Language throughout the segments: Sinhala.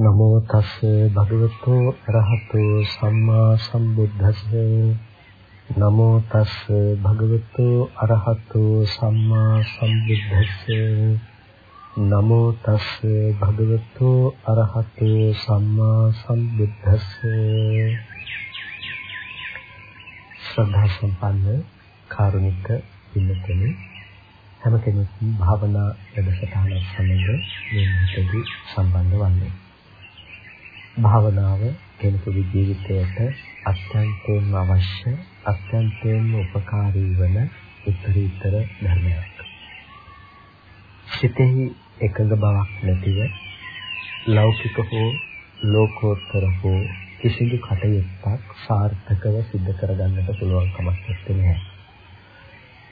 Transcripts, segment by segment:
නමෝ තස් භගවතු අරහතු සම්මා සම්බුද්දස්ස. නමෝ තස් භගවතු අරහතු සම්මා සම්බුද්දස්ස. නමෝ තස් භගවතු අරහතු සම්මා සම්බුද්දස්ස. ශ්‍රද්ධා සම්පන්න කාරුණික පින්තුනි හැම කෙනෙක්ම භාවනා වැඩසටහන සමග මේ මොහොතේදී සම්බන්ධ වන්නේ. භාවනාව කෙනෙකුගේ ජීවිතයට අත්‍යන්තයෙන්ම අවශ්‍ය අත්‍යන්තයෙන්ම උපකාරී වන උත්තරීතර ධර්මයක්. සිතෙහි එකඟ බවක් නැතිව ලෞකික හෝ ලෝකෝත්තර හෝ කිසිදු කටයුත්තක් සාර්ථකව සිදු කරගන්නට පුළුවන් කමක් නැහැ.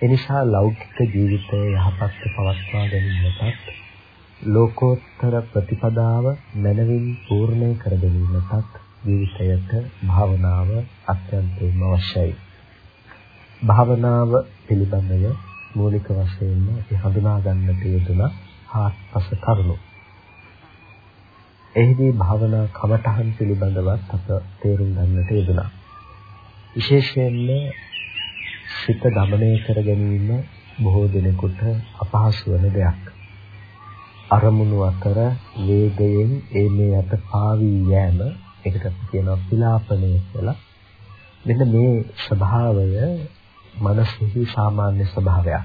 එනිසා ලෞකික ජීවිතය යහපත්ව පවත්වා ගැනීමටත් ලෝකෝත්තර ප්‍රතිපදාව මනවින් පූර්ණේ කර ගැනීමටත් ජීවිතයට භාවනාව අත්‍යන්තයෙන්ම අවශ්‍යයි. භාවනාව පිළිබඳව මූලික වශයෙන්ම අපි හඳුනා ගන්න තියෙන ආත්පස කරුණු. එෙහිදී භාවනා කමඨහන් පිළිබඳවත් අප තේරුම් ගන්නට යෙදුණා. විශේෂයෙන්ම සිත දමනය කර ගැනීම බොහෝ දිනෙකට අපහසු වෙන දෙයක්. අරමුණු අතර වේගයෙන් ඒ මේ අත පාවී යෑම ඒකට කියනවා පිලාපණය කියලා. මෙන්න මේ ස්වභාවය මනසෙහි සාමාන්‍ය ස්වභාවයක්.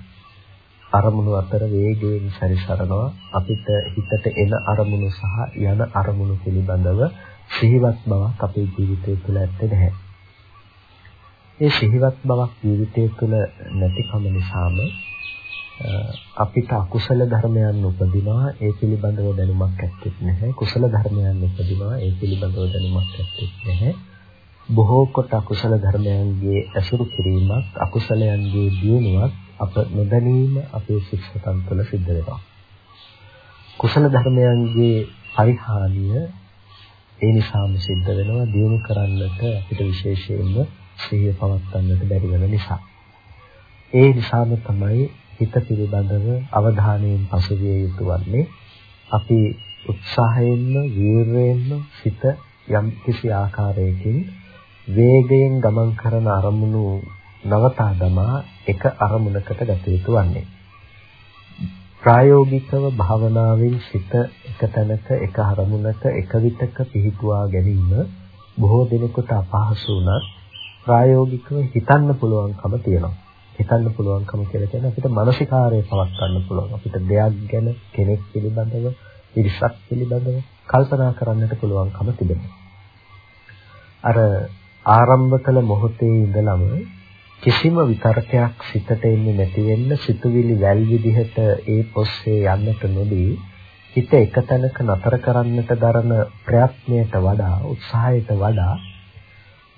අරමුණු අතර වේගයෙන් සැරිසරනවා අපිට හිතට එන අරමුණු සහ යන අරමුණු පිළිබඳව සිහිවත් බවක් අපේ ජීවිතය තුළ ඇත්තේ නැහැ. ඒ සිහිවත් බවක් ජීවිතය තුළ නැතිකම නිසාම අපිට අකුසල ධර්මයන් උපදිනවා. ඒ පිළිබඳව දැනුමක් ඇත්තෙත් නැහැ. කුසල ධර්මයන් උපදිනවා. ඒ පිළිබඳව දැනුමක් ඇත්තෙත් නැහැ. බොහෝ කොට අකුසල ධර්මයන්ගේ ඇසුරු කිරීමක් අකුසලයන්ගේ දියුණුවක් අප නොදැනීම අපේ ශික්ෂකයන් තුළ සිද්ධ වෙනවා. කුසල ධර්මයන්ගේ පරිහානිය ඒ නිසාම සිද්ධ වෙනවා. දියුණු කරන්නට අපිට විශේෂයෙන්ම සිහිය පවත්වන්නට බැරි වෙන නිසා. ඒ නිසාම තමයි හිත පිළිබඳව අවධානයෙන් පසුවිය යුතු වන්නේ. අපි උත්සාහයෙන්ම වීරයෙන්ම සිත යම් කිසි ආකාරයකින් වේගයෙන් ගමන් කරන අරමුණු නවතා දමා එක අරමුණකට ගත යුතු වන්නේ. ප්‍රායෝගිකව භාවනාවෙන් සිත එක තැනක එක අරමුණක එක විතක පිහිටුවා ගැනීම බොහෝ දිනකට අපහසු වුණත් ප්‍රායෝගිකව හිතන්න පුළුවන්කම තියෙනවා. හිතන්න පුළුවන්කම කියලා කියන්නේ අපිට මානසිකාරය පවත්වන්න පුළුවන්. අපිට දෙයක් ගැන කෙනෙක් පිළිබඳව, ඉරිසක් පිළිබඳව කල්පනා කරන්නට පුළුවන්කම තිබෙනවා. අර ආරම්භ කළ මොහොතේ ඉඳලම කිසිම විතරකයක් සිතට එන්නේ නැති වෙන්න සිතුවිලි වැල් විදිහට ඒ පොස්සේ යන්නට නොදී හිත එක තැනක නතර කරන්නට දරන ප්‍රයත්නයට වඩා උත්සාහයට වඩා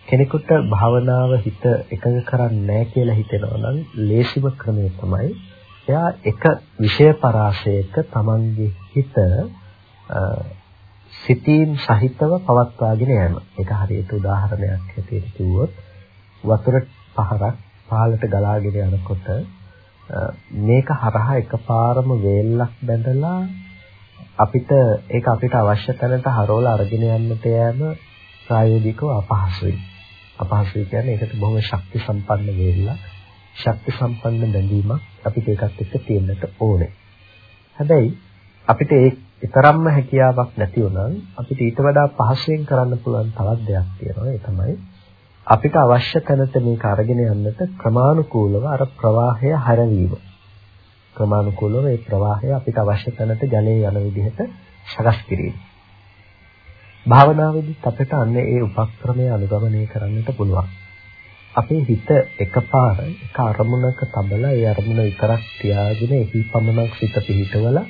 කෙනෙකුට භාවනාව හිත එකඟ කරන්නේ නැහැ කියලා හිතෙනවා නම් ලේසිම ක්‍රමය තමයි එයා එක විෂය පරාසයක Tamange හිත සිතීම් සහිතව පවත්වාගෙන යෑම. ඒක හරියට උදාහරණයක් හැටියට කිව්වොත් වතුර පහරක් පහළට ගලාගෙන යනකොට මේක හරහා එකපාරම වේල්ලක් බැඳලා අපිට ඒක අපිට අවශ්‍ය තැනට හරවලා අරගෙන යන්නට යෑම ප්‍රායෝගිකව අපහසුයි. අපහසුයි කියන්නේ ඒකට බොහොම ශක්ති සම්පන්න වේලා ශක්ති සම්පන්න බැඳීමක් අපිට ඒකත් එක්ක තියෙන්නට ඕනේ. හැබැයි අපිට ඒ තරම්ම හැකියාවක් නැති වුණා අපිට ඊට වඩා පහසුවෙන් කරන්න පුළුවන් තවත් දෙයක් තියෙනවා. ඒ තමයි අපිට අවශ්‍ය තැනට මේක අරගෙන යන්නට ක්‍රමානුකූලව අර ප්‍රවාහය හැරවීම. ක්‍රමානුකූලව ඒ ප්‍රවාහය අපිට අවශ්‍ය තැනට ජලය යන විදිහට සකස් කිරීම. භාවනාවේදීත් අපිට අන්න ඒ උපක්‍රමය අනුගමනය කරන්නට පුළුවන්. අපේ හිත එකපාර එක අරමුණක තබලා ඒ අරමුණ විතරක් තියාගෙන එහි පමණක් සිත පිහිටවලා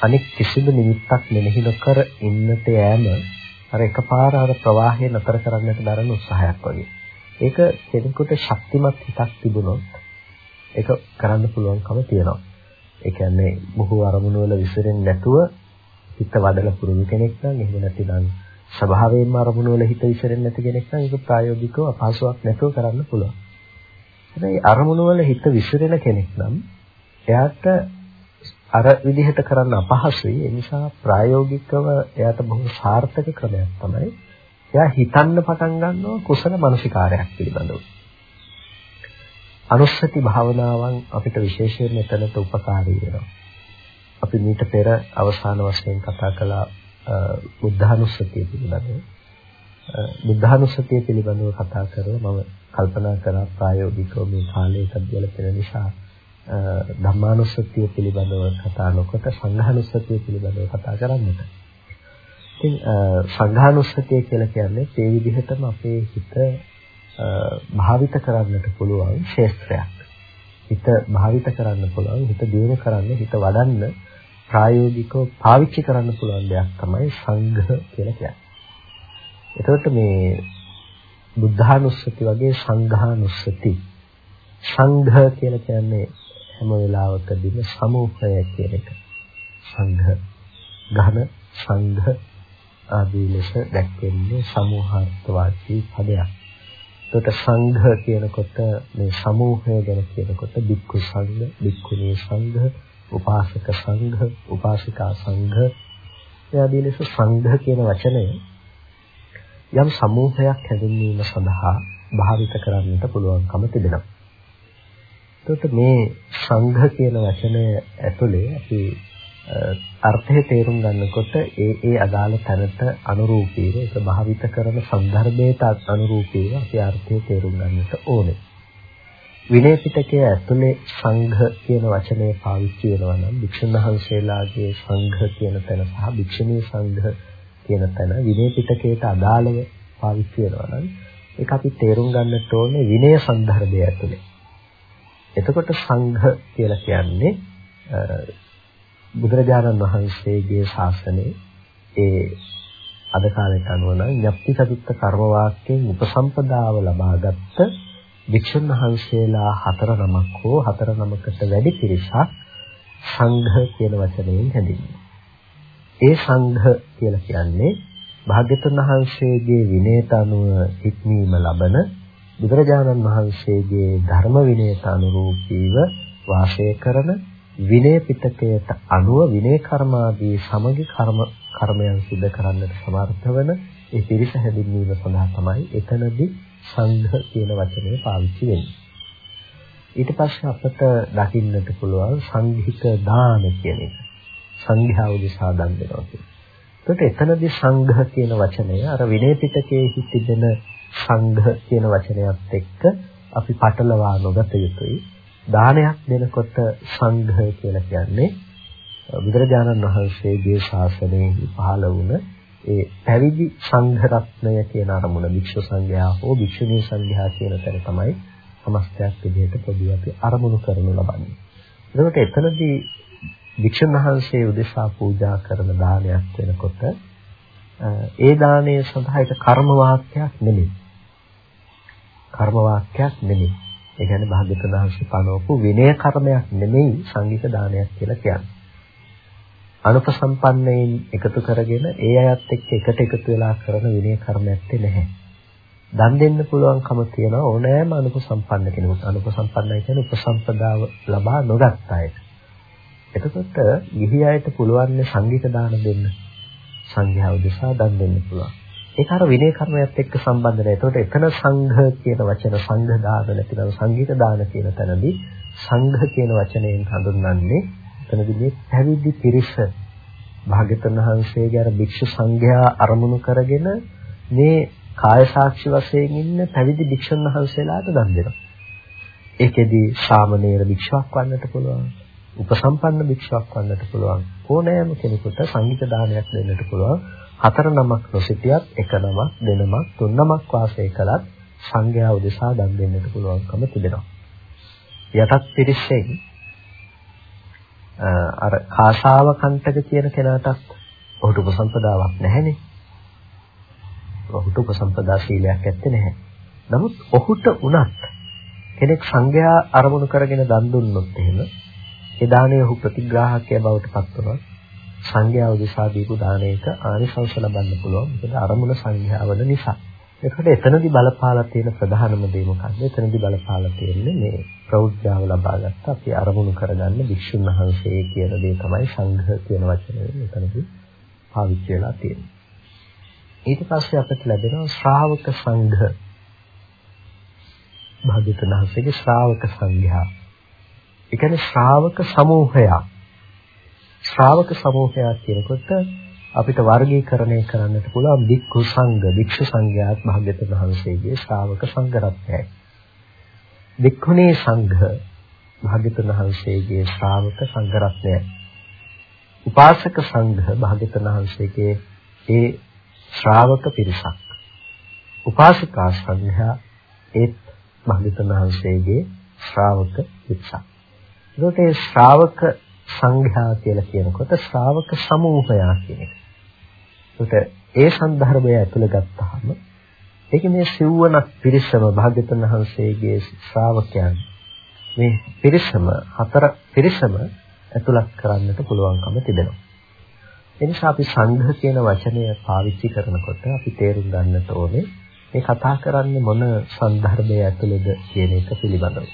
අනෙක් කිසිදු නිමිත්තක් මෙනෙහි නොකර ඉන්නට යෑම අර එකපාර අර ප්‍රවාහය නතර කරන්නට දරන උත්සාහයක් වගේ. ඒක කෙනෙකුට ශක්තිමත් හිතක් තිබුණොත් ඒක කරන්න පුළුවන්කම තියෙනවා. ඒ කියන්නේ බොහෝ අරමුණු වල විසිරෙන්නේ නැතුව හිත වඩලා පුරුදු කෙනෙක් නම් එහෙම නැතිනම් ස්වභාවයෙන්ම අරමුණු වල හිත විසිරෙන්නේ නැති කෙනෙක් නම් ඒක ප්‍රායෝගිකව අපහසුයක් නැතුව කරන්න පුළුවන්. හැබැයි අරමුණු වල හිත විසිරෙන කෙනෙක් නම් එයාට අර විදිහට කරන්න අපහසුයි. ඒ නිසා ප්‍රායෝගිකව එයාට බොහොම සාර්ථක ක්‍රමයක් තමයි එයා හිතන්න පටන් ගන්නවා කුසල මානසිකාරයක් පිළිබඳව. අනුස්සති භාවනාවන් අපිට විශේෂයෙන් මෙතනට උපකාරී වෙනවා. අපි මීට පෙර අවසාන වශයෙන් කතා කළ බුද්ධානුස්සතිය පිළිබඳව. බුද්ධානුස්සතිය පිළිබඳව කතා කරලා මම කල්පනා කරා ප්‍රායෝගිකව මේ කාලයට ගැලපෙන නිසා ධම්මානුස්සතිය පිළිබඳව කතා නොකොට සංඝානුස්සතිය පිළිබඳව කතා කරන්නට. ඉතින් සංඝානුස්සතිය කියලා කියන්නේ ඒ විදිහටම අපේ හිත භාවිත කරන්නට පුළුවන් ශේස්ත්‍රයක්. හිත භාවිත කරන්න පුළුවන්, හිත දියුණු කරන්න, හිත වඩන්න ප්‍රායෝගිකව පාවිච්චි කරන්න පුළුවන් දෙයක් තමයි සංඝ කියලා කියන්නේ. එතකොට මේ බුද්ධානුස්සති වගේ සංඝානුස්සති සංඝ කියලා කියන්නේ හැම වෙලාවකදීම සමූහය කියන එක. සංඝ ඝන සංඝ ආදී ලෙස දැක්වෙන්නේ සමූහාර්ථවාචී පදයක්. එතකොට සංඝ කියනකොට මේ සමූහය ගැන කියනකොට බික්කු සංඝ, බික්කුණී සංඝ, උපාසක සංඝ, උපාසිකා සංඝ ආදී ලෙස සංඝ කියන වචනය යම් සමූහයක් හැඳින්වීම සඳහා භාවිත කරන්නට පුළුවන්කම තිබෙනවා. එතකොට මේ සංඝ කියන වචනය ඇතුලේ අපි අර්ථය තේරුම් ගන්නකොට ඒ ඒ අදාළ තැනට අනුරූපීව ඒක භාවිත කරන සන්දර්භයට අනුරූපීව අපි අර්ථය තේරුම් ගන්නට ඕනේ. විනය පිටකයේ ඇතුලේ සංඝ කියන වචනය පාවිච්චි වෙනවා නම් භික්ෂුන් වහන්සේලාගේ සංඝ කියන තැන සහ භික්ෂුණී සංඝ කියන තැන විනය පිටකයට අදාළව පාවිච්චි වෙනවා නම් ඒක අපි තේරුම් ගන්නට ඕනේ විනය සන්දර්භය ඇතුලේ. එතකොට සංඝ කියලා කියන්නේ බුදුරජාණන් වහන්සේගේ ශාසනයේ ඒ අද කාලයට අනුව නම් ඥප්ති සතිත්ත කර්ම වාක්‍යයෙන් උපසම්පදාව ලබාගත් වික්ෂුන් වහන්සේලා හතර නමක් හෝ හතර නමකට වැඩි පිරිසක් සංඝ කියන වචනයෙන් හැඳින්වෙනවා. ඒ සංඝ කියලා කියන්නේ භාග්‍යතුන් වහන්සේගේ විනයට අනුව හික්මීම ලබන බුදුරජාණන් වහන්සේගේ ධර්ම විනයට අනුරූපීව වාසය කරන විනය පිටකයට අනුව විනය කර්මාදී සමගි කර්ම කර්මයන් සිදු කරන්නට සමර්ථ වන ඒ පිරිස හැඳින්වීම සඳහා තමයි එතනදී සංඝ කියන වචනය පාවිච්චි වෙන්නේ. ඊට පස්සේ අපට දකින්නට පුළුවන් සංඝික දාන කියන එක. සංඝයා උදෙසා දන් දෙනවා කියන. ඒකට එතනදී සංඝ කියන වචනය අර විනය පිටකයේ තිබෙන සංඝ කියන වචනයත් එක්ක අපි පටලවා නොගත යුතුයි. දානයක් දෙනකොට සංඝ කියලා කියන්නේ බුදුරජාණන් වහන්සේගේ ශාසනයේ පහළ වුණ ඒ පැවිදි සංඝ රත්නය කියන අරමුණ භික්ෂු සංඝයා හෝ භික්ෂුණී සංඝයා කියන තැන තමයි සමස්තයක් විදිහට පොදු අපි අරමුණු කරනු ලබන්නේ. එතකොට එතනදී භික්ෂුන් වහන්සේ උදෙසා පූජා කරන දානයක් වෙනකොට ඒ දාණය සඳහා ඒක කර්ම වාක්‍යයක් නෙමෙයි. කර්ම වාක්‍යයක් නෙමෙයි. ඒ කියන්නේ භාග්‍යවතුන් වහන්සේ පනවපු විනය කර්මයක් නෙමෙයි සංගීත දානයක් කියලා කියන්නේ. අනුපසම්පන්නයෙන් එකතු කරගෙන ඒ අයත් එක්ක එකට එකතු වෙලා කරන විනය කර්මයක් නැහැ. දන් දෙන්න පුළුවන්කම තියෙන ඕනෑම අනුපසම්පන්න කෙනෙකුට. අනුපසම්පන්නයි කියන්නේ උපසම්පදාව ලබා නොගත් අයට. එතකොට ගිහි අයට පුළුවන් සංගීත දාන දෙන්න. සංඝයා උදෙසා දන් දෙන්න පුළුවන්. ඒක අර විනය කර්මයත් එක්ක සම්බන්ධ නැහැ. ඒකට එතන සංඝ කියන වචන සංඝ දාන නැතිනම් සංගීත දාන කියන තැනදී සංඝ කියන වචනයෙන් හඳුන්වන්නේ එතනදී මේ පැවිදි පිරිස භාග්‍යවතුන් වහන්සේගේ අර භික්ෂු සංඝයා අරමුණු කරගෙන මේ කාය සාක්ෂි වශයෙන් ඉන්න පැවිදි භික්ෂුන් වහන්සේලාට දන් දෙනවා. ඒකෙදී සාමණේර භික්ෂුවක් වන්නට පුළුවන්. උපසම්පන්න භික්ෂුවක් වන්නට පුළුවන්. ඕනෑම කෙනෙකුට සංගීත දානයක් දෙන්නට පුළුවන්. හතර නමක් නොසිටියත් එක නමක් දෙනමක් තුන් නමක් වාසය කළත් සංඝයා උදෙසා දන් දෙන්නට පුළුවන්කම තිබෙනවා. යටත් පිරිසෙන් අර කාසාව කන්ටක කියන කෙනාටත් ඔහුට උපසම්පදාවක් නැහැනේ. ඔහුට උපසම්පදා ශීලයක් ඇත්තේ නැහැ. නමුත් ඔහුට උනත් කෙනෙක් සංඝයා අරමුණු කරගෙන දන් දුන්නොත් එහෙම ඒ දාණය ඔහු ප්‍රතිග්‍රාහකයා බවට පත් වෙනවා. සංඝයා උදෙසා දීපු දානයක ආනිසංස ලබන්න පුළුවන්. මොකද අරමුණ සංඝයාවල නිසා. එතකොට එතනදී බලපාලා තියෙන ප්‍රධානම දේ මොකක්ද? එතනදී බලපාලා තියෙන්නේ මේ ප්‍රෞද්ධාව ලබාගත්ත අපි අරමුණු කරගන්න වික්ෂුන් වහන්සේ කියන දේ තමයි සංඝ කියන වචනේ එතනදී පාවිච්චි වෙලා තියෙන්නේ. ඊට පස්සේ අපිට ලැබෙනවා ශ්‍රාවක සංඝ. භාග්‍යවතුන් වහන්සේගේ ශ්‍රාවක සංඝයා. ඒ කියන්නේ ශ්‍රාවක සමූහයක්. ශ්‍රාවක සමූහයක් කියනකොට අපිට වර්ගීකරණය කරන්නට පුළුවන් වික්ඛු සංඝ, වික්ෂු සංඝයාත් භාග්‍යවතුන් වහන්සේගේ ශ්‍රාවක සංඝ රත්නයයි. වික්ඛුනේ සංඝ භාග්‍යවතුන් වහන්සේගේ ශ්‍රාවක සංඝ රත්නයයි. උපාසක සංඝ භාග්‍යවතුන් වහන්සේගේ ඒ ශ්‍රාවක පිරිසක්. උපාසිකා සංඝයා ඒත් භාග්‍යවතුන් වහන්සේගේ ශ්‍රාවක පිරිසක්. ඒකට ඒ ශ්‍රාවක සංඝයා කියලා කියනකොට ශ්‍රාවක සමූහයා කියන එක. ඒකට ඒ සන්දර්භය ඇතුළ ගත්තාම ඒක මේ සිව්වනක් පිරිසම භාග්‍යවතුන් වහන්සේගේ ශ්‍රාවකයන් මේ පිරිසම හතර පිරිසම ඇතුළත් කරන්නට පුළුවන්කම තිබෙනවා. එනිසා අපි සංඝ කියන වචනය පාවිච්චි කරනකොට අපි තේරුම් ගන්නට ඕනේ මේ කතා කරන්නේ මොන සන්දර්භය ඇතුළේද කියන එක පිළිබඳව.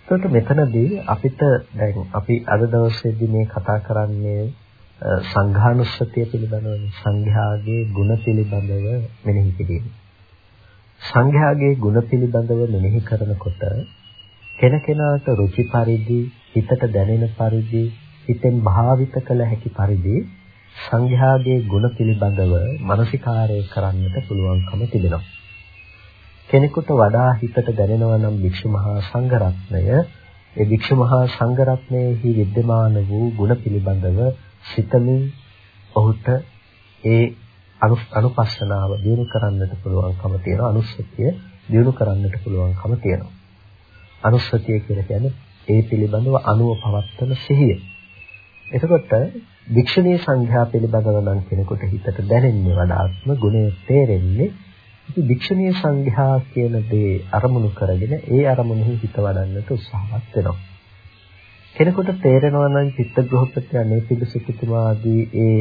එතකොට මෙතනදී අපිට දැන් අපි අද දවසේදී මේ කතා කරන්නේ සංඝානුස්සතිය පිළිබඳව සංඝයාගේ ගුණ පිළිබඳව මෙනෙහි කිරීම. සංඝයාගේ ගුණ පිළිබඳව මෙනෙහි කරනකොට කෙනකෙනාට රුචි පරිදි හිතට දැනෙන පරිදි හිතෙන් භාවිත කළ හැකි පරිදි සංඝයාගේ ගුණ පිළිබඳව මානසිකාරය කරන්නට පුළුවන්කම තිබෙනවා. කෙනෙකුට වඩා හිතට දැනෙනවා නම් භික්ෂු මහා සංඝරත්නය ඒ භික්ෂු මහා සංඝරත්නයේ විද්‍යමාන වූ ගුණ පිළිබඳව සිතමින් ඔහුට ඒ අනුපස්සනාව දිනු කරන්නට පුළුවන්කම තියෙනවා. අනුස්සතිය දිනු කරන්නට පුළුවන්කම තියෙනවා. අනුස්සතිය කියලා කියන්නේ ඒ පිළිබඳව අනුව පවත්තන සිහිය. එතකොට වික්ෂණීය සංඝයා පිළිබඳව නම් කෙනෙකුට හිතට දැනෙන්නේ වඩාත්ම ගුණය තේරෙන්නේ ඉතින් වික්ෂණීය සංඝයා කියන දේ අරමුණු කරගෙන ඒ අරමුණෙහි හිත වඩන්නට උත්සාහවත් වෙනවා. කෙනෙකුට තේරෙනවා නම් චිත්තග්‍රහපති අනේපිදසුතුමා ආදී ඒ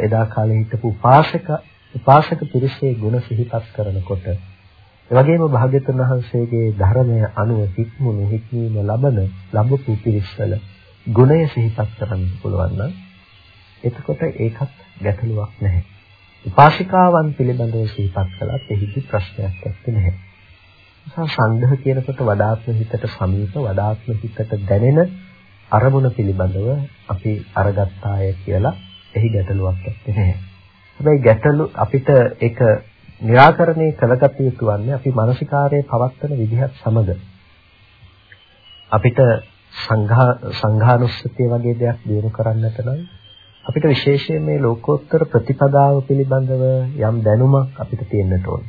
එදා කාලේ හිටපු උපාසක උපාසක පිරිසේ ගුණ සිහිපත් කරනකොට ඒ වගේම භාග්‍යතුන් වහන්සේගේ ධර්මය අනුව හික්මුණු හික්මීම ලබන ලැබපු පිරිස්වල ගුණය සිහිපත් කරන්න පුළුවන් නම් එතකොට ඒකත් ගැටලුවක් නැහැ. උපාසිකාවන් පිළිබඳව සිහිපත් කළත් එහිදී ප්‍රශ්නයක් නැත්තේ නැහැ. නිසා සංඝ කියනකොට වඩාත්ම හිතට සමීප වඩාත්ම හිතට දැනෙන අරමුණ පිළිබඳව අපි අරගත්තාය කියලා එහි ගැටලුවක් නැහැ. හැබැයි ගැටලු අපිට ඒක निराකරණය කළගත යුතු වන්නේ අපි මානසිකාරයේ පවත්තන විදිහත් සමග අපිට සංඝා සංඝානුස්සතිය වගේ දෙයක් දිනු කරන්නට නම් අපිට විශේෂයෙන් මේ ලෝකෝත්තර ප්‍රතිපදාව පිළිබඳව යම් දැනුමක් අපිට තියෙන්නට ඕන.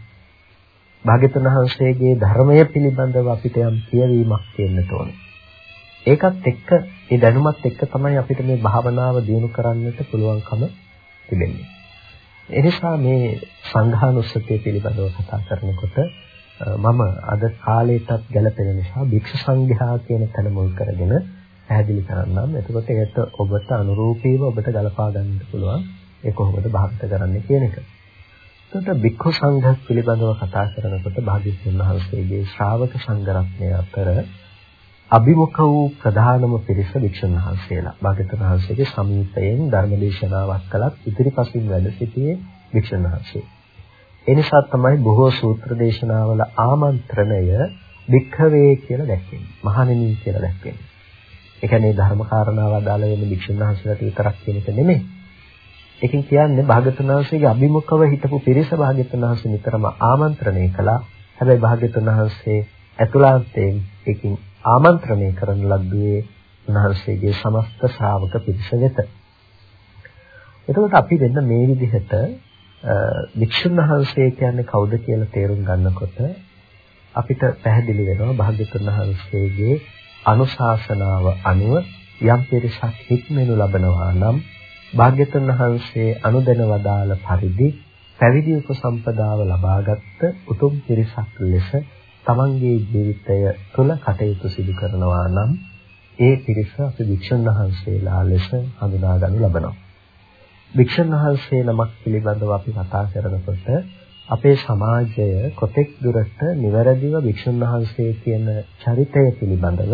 භාග්‍යතුන් වහන්සේගේ ධර්මය පිළිබඳව අපිට යම් කියවීමක් තියෙන්නට ඕන. ඒකත් එක්ක ඒ දැනුමත් එක්ක තමයි අපිට මේ භාවනාව දිනු කරන්නට පුළුවන්කම තිබෙන්නේ. එනිසා මේ සංඝානුස්සතිය පිළිබඳව කතා කරනකොට මම අද කාලයටත් ගැලපෙන නිසා භික්ෂු සංඝයා කියන තැන මුල් කරගෙන පැහැදිලි කරන්නම්. එතකොට ඒකට ඔබට අනුරූපීව ඔබට ගලපා ගන්න පුළුවන් ඒ කොහොමද භාවිත කරන්නේ කියන එක. එතකොට භික්ඛු සංඝ පිළිබඳව කතා කරනකොට භාග්‍යවතුන් වහන්සේගේ ශ්‍රාවක සංඝ රත්නය අතර අභිමුඛ වූ ප්‍රධානම පිරිස වික්ෂුන් වහන්සේලා. භාග්‍යවතුන් වහන්සේගේ සමීපයෙන් ධර්මදේශනාවක් කළත් ඉදිරිපසින් වැඩ සිටියේ වික්ෂුන් වහන්සේ. ඒ නිසා තමයි බොහෝ සූත්‍ර දේශනාවල ආමන්ත්‍රණය වික්ඛවේ කියලා දැක්වෙන්නේ. මහණෙනි කියලා දැක්වෙන්නේ. ඒ කියන්නේ ධර්ම කාරණාව අදාළ වෙන භික්ෂුන් වහන්සේලාට විතරක් කියන එක නෙමෙයි. ඒකෙන් කියන්නේ භාග්‍යතුන් වහන්සේගේ අභිමුඛව හිටපු පිරිස භාග්‍යතුන් වහන්සේ නිතරම ආමන්ත්‍රණය කළා. හැබැයි භාග්‍යතුන් වහන්සේ ඇතුළාන්තයෙන් ඒකින් ආමන්ත්‍රණය කරන ලද්දුවේ උන්වහන්සේගේ සමස්ත ශ්‍රාවක පිරිස වෙත. එතකොට අපි දෙන්න මේ විදිහට වික්ෂුන් වහන්සේ කියන්නේ කවුද කියලා තේරුම් ගන්නකොට අපිට පැහැදිලි වෙනවා භාග්‍යතුන් වහන්සේගේ අනුශාසනාව අනුව යම් පිරිසක් හික්මෙනු ලබනවා නම් භාග්‍යතුන් වහන්සේ අනුදැන වදාළ පරිදි පැවිදි උපසම්පදාව ලබාගත් උතුම් පිරිසක් ලෙස තමන්ගේ ජීවිතය තුළ කටයුතු සිදු කරනවා නම් ඒ පිරිස අපි වික්ෂුන් වහන්සේලා ලෙස හඳුනා ගනු ලබනවා. වික්ෂුන් වහන්සේ නමක් පිළිබඳව අපි කතා කරනකොට අපේ සමාජය කොතෙක් දුරට නිවැරදිව වික්ෂුන් වහන්සේ කියන චරිතය පිළිබඳව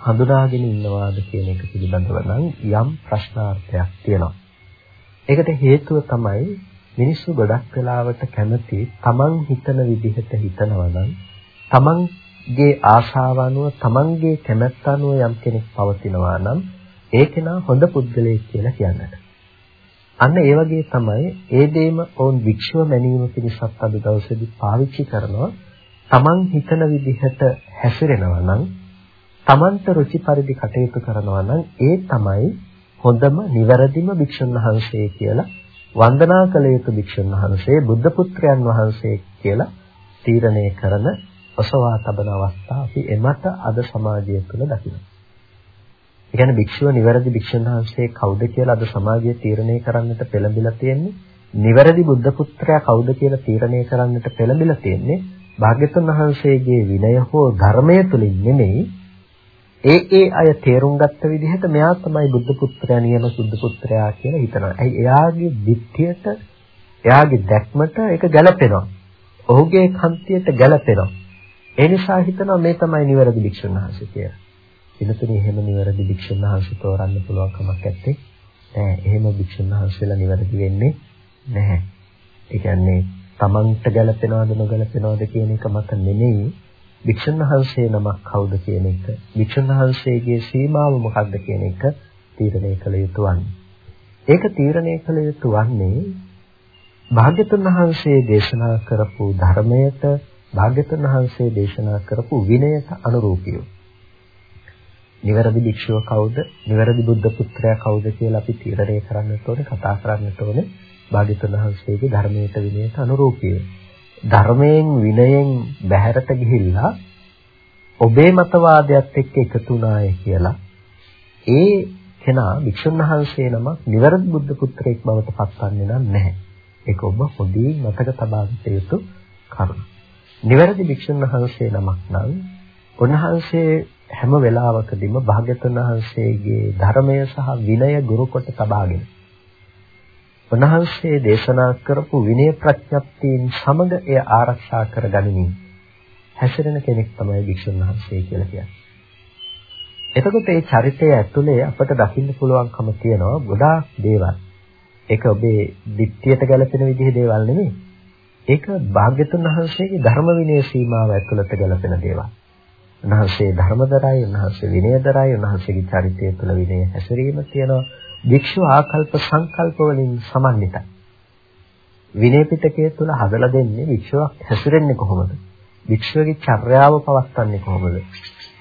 හඳුනාගෙන ඉන්නවාද කියන එක පිළිබඳව නම් යම් ප්‍රශ්නාර්ථයක් තියෙනවා. ඒකට හේතුව තමයි මිනිස්සු ගොඩක් වෙලාවට කැමති තමන් හිතන විදිහට හිතනවා නම් තමන්ගේ ආශාව අනුව තමන්ගේ කැමැත්ත අනුව යම් කෙනෙක් පවතිනවා නම් ඒක නා හොඳ පුද්ගලයෙක් කියලා කියන්නට. අන්න ඒ වගේ තමයි ඒ දෙයම ඔවුන් වික්ෂව මැනීම පිණිසත් අද දවසේදී පාවිච්චි කරනවා. තමන් හිතන විදිහට හැසිරෙනවා නම් තමන්ට රුචි පරිදි කටයුතු කරනවා නම් ඒ තමයි හොඳම නිවැරදිම භික්ෂුන් වහන්සේ කියලා වන්දනා කළ යුතු භික්ෂුන් වහන්සේ බුද්ධ පුත්‍රයන් වහන්සේ කියලා තීරණය කරන ඔසවා තබන අවස්ථා අපි එමට අද සමාජය තුළ දකිනවා. ඒ කියන්නේ භික්ෂුව නිවැරදි භික්ෂුන් වහන්සේ කවුද කියලා අද සමාජය තීරණය කරන්නට පෙළඹිලා තියෙන්නේ. නිවැරදි බුද්ධ පුත්‍රයා කවුද කියලා තීරණය කරන්නට පෙළඹිලා තියෙන්නේ. භාග්‍යතුන් වහන්සේගේ විනය හෝ ධර්මය තුලින් නෙමෙයි ඒ ඒ අය තේරුම් ගත්ත විදිහට මෙයා තමයි බුද්ධ පුත්‍රයා නියම සුද්ධ පුත්‍රයා කියලා හිතනවා. ඇයි එයාගේ දිට්ඨියට එයාගේ දැක්මට ඒක ගැළපෙනවා. ඔහුගේ කන්තියට ගැළපෙනවා. ඒ නිසා හිතනවා මේ තමයි නිවැරදි භික්ෂුන් වහන්සේ කියලා. එනතුනේ එහෙම නිවැරදි භික්ෂුන් වහන්සේ තෝරන්න පුළුවන් කමක් නැත්තේ. නෑ එහෙම භික්ෂුන් වහන්සේලා නිවැරදි වෙන්නේ නැහැ. ඒ කියන්නේ තමන්ට ගැළපෙනවද නොගැළපෙනවද කියන එක මත නෙමෙයි භික්ෂුන් වහන්සේ නමක් කවුද කියන එක, භික්ෂුන් වහන්සේගේ සීමාව මොකක්ද කියන එක තීරණය කළ යුතු වන්නේ. ඒක තීරණය කළ යුතු වන්නේ භාග්‍යතුන් වහන්සේ දේශනා කරපු ධර්මයට, භාග්‍යතුන් වහන්සේ දේශනා කරපු විනයට අනුරූපීව. නිවැරදි භික්ෂුව කවුද? නිවැරදි බුද්ධ පුත්‍රයා කවුද කියලා අපි තීරණය කරන්නට ඕනේ, කතා කරන්නට ඕනේ. භාග්‍යතුන් වහන්සේගේ ධර්මයට විනයට අනුරූපීව. ධර්මයෙන් විනයෙන් බැහැරට ගිහිල්ලා ඔබේ මතවාදයට එක්ක එකතු වුණාය කියලා ඒ කෙනා වික්ෂුන් වහන්සේ නමක් නිවැරදි බුද්ධ පුත්‍රයෙක් බවට පත්වන්නේ නැහැ. ඒක ඔබ හොඳින් මතක තබා ගත යුතු කරුණ. නිවැරදි වික්ෂුන් වහන්සේ නමක් නම් උන්වහන්සේ හැම වෙලාවකදීම භාග්‍යතුන් වහන්සේගේ ධර්මය සහ විනය ගුරු කොට තබාගෙන උන්වහන්සේ දේශනා කරපු විනය ප්‍රඥප්තියන් සමග එය ආරක්ෂා කරගනිමින් හැසිරෙන කෙනෙක් තමයි භික්ෂුන් වහන්සේ කියලා කියන්නේ. එතකොට මේ චරිතය ඇතුලේ අපට දකින්න පුළුවන්කම තියෙනවා ගොඩාක් දේවල්. ඒක ඔබේ ධිට්ඨියට ගැලපෙන විදිහේ දේවල් නෙමෙයි. ඒක භාග්‍යතුන් වහන්සේගේ ධර්ම විනය සීමාව ඇතුළත ගැලපෙන දේවල්. උන්වහන්සේ ධර්මදරයි, උන්වහන්සේ විනයදරයි, උන්වහන්සේගේ චරිතය තුළ විනය හැසිරීම තියෙනවා. භික්ෂුව ආකල්ප සංකල්ප වලින් සමන්විතයි. විනය පිටකයේ තුල හදලා දෙන්නේ භික්ෂුවක් හැසිරෙන්නේ කොහොමද? භික්ෂුවගේ චර්යාව පවත්වන්නේ කොහොමද?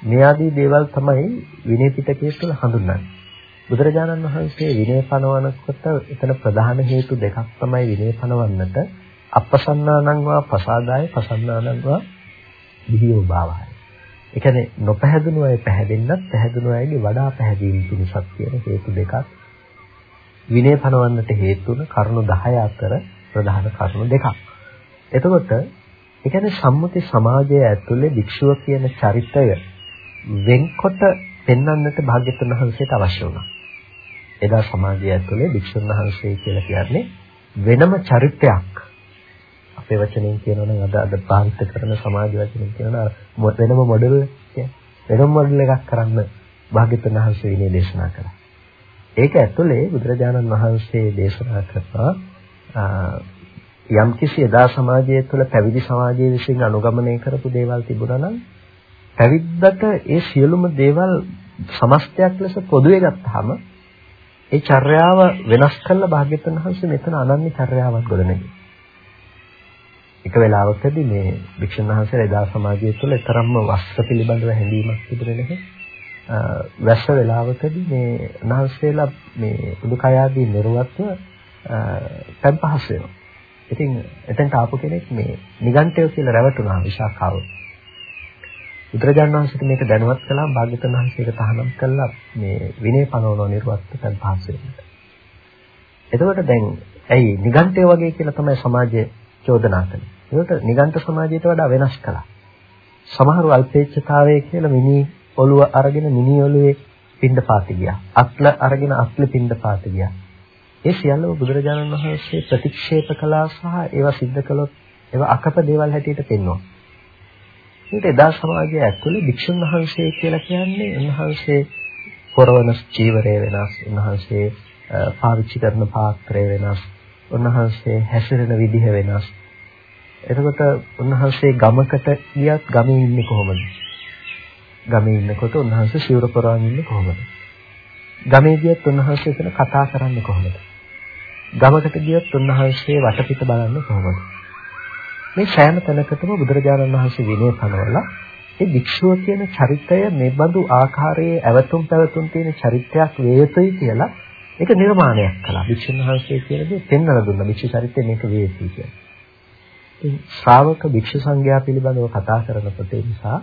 මේ ආදී දේවල් තමයි විනය පිටකයේ තුල හඳුන්වන්නේ. බුදුරජාණන් වහන්සේ විනය පනවනකොට එතන ප්‍රධාන හේතු දෙකක් තමයි විනය පනවන්නට අපසන්නානං වා පසාදාය පසන්නානං වා විහියෝ භාවය. ඒ කියන්නේ නොපැහැදුණු අය පැහැදෙන්නත් පැහැදුණු අයගේ වඩා පැහැදීම පිණිසක් කියන හේතු දෙකක් විනය පනවන්නට හේතු වන කරුණු 10 අතර ප්‍රධාන කරුණු දෙකක්. එතකොට ඒ කියන්නේ සම්මුති සමාජය ඇතුලේ භික්ෂුව කියන චරිතය වෙන්කොට පෙන්වන්නට භාග්‍යවතුන් වහන්සේට අවශ්‍ය වුණා. එදා සමාජය ඇතුලේ භික්ෂුන් වහන්සේ කියලා කියන්නේ වෙනම චරිතයක්. අපේ වචනෙන් කියනවා නම් අද අද භාවිත කරන සමාජ වචනෙන් කියනවා වෙනම මොඩල් වෙනම මොඩල් එකක් කරන්න භාග්‍යවතුන් වහන්සේ විනය දේශනා කළා. ඒක ඇතුලේ බුදුරජාණන් වහන්සේ දේශනා කරනවා යම්කිසි එදා සමාජය තුළ පැවිදි සමාජයේ විසින් අනුගමනය කරපු දේවල් තිබුණා නම් පැවිද්දට ඒ සියලුම දේවල් සමස්තයක් ලෙස පොදුවේ ගත්තාම ඒ චර්යාව වෙනස් කරලා භාග්‍යවතුන් වහන්සේ මෙතන අනන්‍ය චර්යාවක් ගොඩනගනවා. එක වෙලාවකදී මේ වික්ෂුන් වහන්සේ එදා සමාජය තුළ තරම්ම වස්ත්‍ර පිළිබඳව හැඟීමක් තිබුණේ නැහැ. වැස්ස වෙලාවකදී මේ උන්වහන්සේලා මේ උඩුකය ආදී නිර්වත්ව පැන් පහස් වෙනවා. ඉතින් එතෙන්ට ආපු කෙනෙක් මේ නිගණ්ඨය කියලා රැවටුණා විශාඛාව. බුදුරජාණන් වහන්සේට මේක දැනුවත් කළා භාග්‍යවතුන් වහන්සේට තහනම් කළා මේ විනය පනවන නිර්වත්ව පැන් පහස් වෙනට. එතකොට දැන් ඇයි නිගණ්ඨය වගේ කියලා තමයි සමාජයේ චෝදනා කළේ. ඒකට නිගණ්ඨ සමාජයට වඩා වෙනස් කළා. සමහරව අල්පේච්ඡතාවය කියලා මිනි ඔළුව අරගෙන මිනි ඔළුවේ පින්ඩ පාති ගියා. අත්ල අරගෙන අත්ල පින්ඩ පාති ගියා. ඒ සියල්ලම බුදුරජාණන් වහන්සේ ප්‍රතික්ෂේප කළා සහ ඒවා සිද්ධ කළොත් ඒවා අකප දේවල් හැටියට පෙන්වනවා. මේක එදා සමාජය ඇතුළේ භික්ෂුන් වහන්සේ කියලා කියන්නේ උන්වහන්සේ පොරවන චීවරය වෙනස්, උන්වහන්සේ පාවිච්චි කරන පාත්‍රය වෙනස්, උන්වහන්සේ හැසිරෙන විදිහ වෙනස්. එතකොට උන්වහන්සේ ගමකට ගියත් ගමේ ඉන්නේ කොහොමද? ගමේ ඉන්නකොට උන්වහන්සේ සිවුර පොරවන් ඉන්නේ කොහොමද? ගමේ ගියත් උන්වහන්සේ එතන කතා කරන්නේ කොහොමද? ගමකට ගියත් උන්වහන්සේ වටපිට බලන්නේ කොහොමද? මේ සෑම තැනකටම බුදුරජාණන් වහන්සේ විනය පනවලා ඒ භික්ෂුව කියන චරිතය මෙබඳු ආකාරයේ ඇවතුම් පැවතුම් තියෙන චරිතයක් වේ යුතුයි කියලා ඒක නිර්මාණයක් කළා. භික්ෂුන් වහන්සේ කියන දේ පෙන්වලා දුන්නා. භික්ෂු චරිතය මේක වේ යුතුයි කියලා. ඉතින් ශ්‍රාවක භික්ෂු සංඝයා පිළිබඳව කතා කරනකොට ඒ නිසා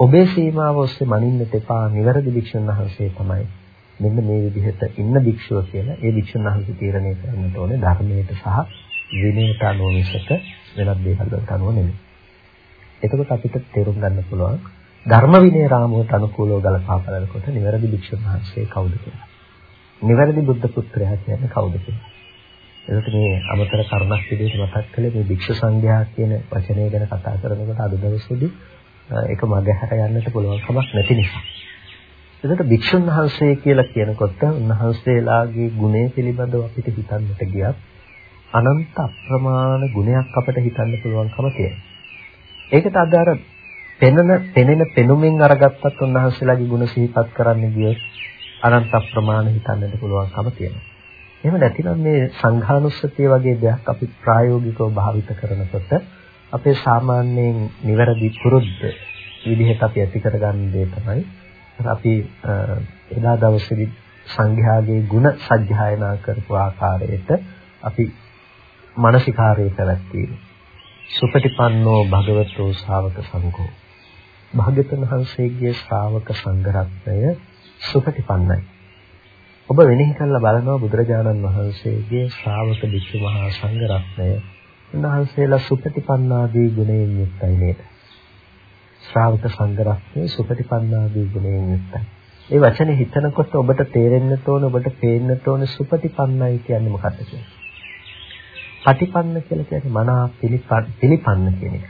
ඔබේ සීමාව ඔස්සේ මනින්නට එපා. නිවැරදි භික්ෂුන් වහන්සේ තමයි මෙන්න මේ විදිහට ඉන්න භික්ෂුව කියලා ඒ භික්ෂුන් වහන්සේ තීරණය කරන්නට ඕනේ ධර්මයට සහ විනයට අනුව මිසක වෙනත් දේවල් වලට අනුව නෙමෙයි. එතකොට අපිට තේරුම් ගන්න පුළුවන් ධර්ම විනය රාමුවට අනුකූලව ගලපා බලනකොට නිවැරදි භික්ෂුන් වහන්සේ කවුද කියලා. නිවැරදි බුද්ධ පුත්‍රයා කියන්නේ කවුද කියලා. එතකොට මේ අමතර කරුණක් විදිහට මතක් කළේ මේ භික්ෂු සංඝයා කියන වචනය ගැන කතා කරනකොට අද දවසේදී ඒක මගහැර යන්නට පුළුවන් කමක් නැති නිසා. එතකොට භික්ෂුන් වහන්සේ කියලා කියනකොට උන්වහන්සේලාගේ ගුණය පිළිබඳව අපිට හිතන්නට ගියත් අනන්ත අප්‍රමාණ ගුණයක් අපිට හිතන්න පුළුවන්කම තියෙනවා. ඒකට අද අර පෙනෙන පෙනෙන පෙනුමින් අරගත්තත් උන්වහන්සේලාගේ ගුණ සිහිපත් කරන්න ගියොත් අනන්ත අප්‍රමාණ හිතන්නට පුළුවන්කම තියෙනවා. එහෙම නැතිනම් මේ සංඝානුස්සතිය වගේ දෙයක් අපි ප්‍රායෝගිකව භාවිත කරනකොට අපේ සාමාන්‍යයෙන් නිවැරදි පුරුද්ද විදිහට අපි ඇති කරගන්න දේ තමයි අපි එදා දවසේදී සංඝයාගේ ගුණ සජ්ජායනා කරපු ආකාරයට අපි මානසිකාරය පැවැත්වීම. සුපටිපන්නෝ භගවතෝ ශාවක සංඝෝ. භාග්‍යවතුන් වහන්සේගේ ශ්‍රාවක සංඝ රත්නය සුපටිපන්නයි. ඔබ වෙනෙහි කළා බලනවා බුදුරජාණන් වහන්සේගේ ශ්‍රාවක භික්ෂු මහා සංඝ රත්නය උන්වහන්සේලා සුපටිපන්නාදී ගුණයෙන් යුක්තයි නේද? ශ්‍රාවක සංඝරත්නයේ සුපටිපන්නාදී ගුණයෙන් යුක්තයි. ඒ වචනේ හිතනකොට ඔබට තේරෙන්න ඕන ඔබට පේන්න ඕන සුපටිපන්නයි කියන්නේ මොකක්ද කියලා. පටිපන්න කියලා කියන්නේ මනා පිළිපන්න කියන එක.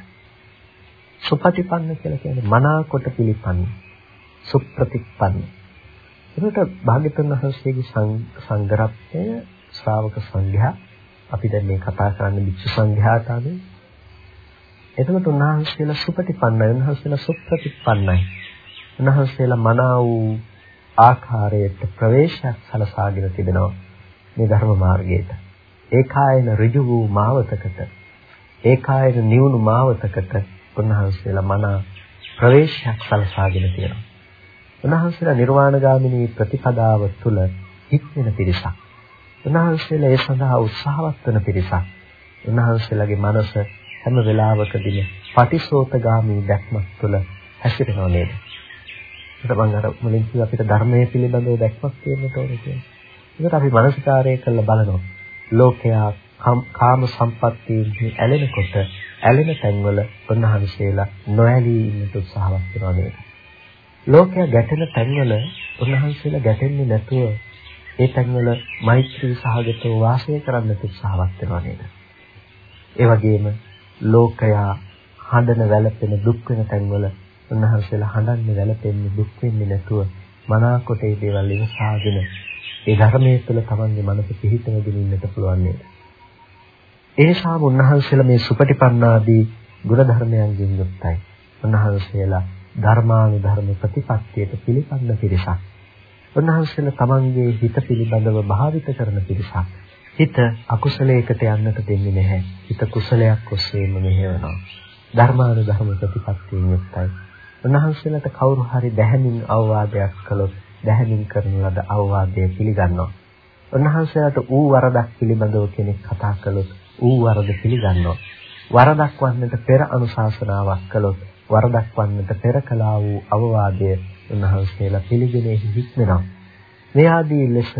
සුපටිපන්න කියලා කියන්නේ මනා කොට පිළිපන්න. සුප්‍රතිපන්න. ඒකට භාග්‍යතුන් වහන්සේගේ සංඝරත්නය ශ්‍රාවක සංඝයා අපි දැන් මේ කතා කරන්නේ භික්ෂු සංඝයාට අනුව එතකොට උන්වහන්සේලා සුපටිපන්නයි උන්වහන්සේලා සුප්‍රතිපන්නයි. උන්වහන්සේලා මනා වූ ආකාරයට ප්‍රවේශයක් සලසාගෙන තිබෙනවා මේ ධර්ම මාර්ගයට. ඒකායන ඍජු වූ මාවතකට ඒකායන නිවුණු මාවතකට උන්වහන්සේලා මනා ප්‍රවේශයක් සලසාගෙන තියෙනවා. උන්වහන්සේලා නිර්වාණගාමිනී ප්‍රතිපදාව තුළ හික්මෙන පිරිසක් උන්වහන්සේලා ඒ සඳහා උත්සාහවත් වන පිරිසක් උන්වහන්සේලාගේ මනස හැම වෙලාවකදීම පටිසෝතගාමී දැක්මක් තුළ හැසිරෙනව නේද? ඒක මම අර මුලින් කිව්ව අපිට ධර්මයේ පිළිබඳව දැක්මක් තියෙන්න ඕනේ කියන්නේ. ඒකට අපි මනසිකාරය කරලා බලනවා. ලෝකයා කාම සම්පත්තියෙන් ඇලෙනකොට ඇලෙන තැන්වල උන්වහන්සේලා නොඇලී ඉන්න උත්සාහවත් වෙනවා නේද? ලෝකයා ගැටෙන තැන්වල උන්වහන්සේලා ගැටෙන්නේ නැතුව ඒ තැන්වල මෛත්‍රී සහගතව වාසය කරන්න උත්සාහවත් වෙනවා නේද? ඒ වගේම ලෝකයා හඬන වැළපෙන දුක් වෙන තැන්වල උන්වහන්සේලා හඬන්නේ වැළපෙන්නේ දුක් වෙන්නේ නැතුව මනාකොට ඒ දේවල් ඉවසාගෙන ඒ ධර්මයේ තුළ තමන්ගේ මනස පිහිටවගෙන ඉන්නට පුළුවන් නේද? ඒ නිසා උන්වහන්සේලා මේ සුපටිපන්නාදී ගුණ ධර්මයන්ගෙන් යුක්තයි. උන්වහන්සේලා ධර්මානුධර්ම ප්‍රතිපත්තියට පිළිපන්න පිරිසක්. උන්වහන්සේලා තමන්ගේ හිත පිළිබඳව භාවිත කරන පිරිසක්. හිත අකුසලයකට යන්නට දෙන්නේ නැහැ. හිත කුසලයක් ඔස්සේම මෙහෙවනවා. ධර්මානුධර්ම ප්‍රතිපත්තියෙන් යුක්තයි. උන්වහන්සේලාට කවුරු හරි දැහැමින් අවවාදයක් කළොත් දැහැමින් කරන ලද අවවාදය පිළිගන්නවා. උන්වහන්සේලාට ඌ වරදක් පිළිබඳව කෙනෙක් කතා කළොත් ඌ වරද පිළිගන්නවා. වරදක් වන්නට පෙර අනුශාසනාවක් කළොත් වරදක් වන්නට පෙර කළා වූ අවවාදය උන්වහන්සේලා පිළිගෙන හික්මනවා. මේ ආදී ලෙස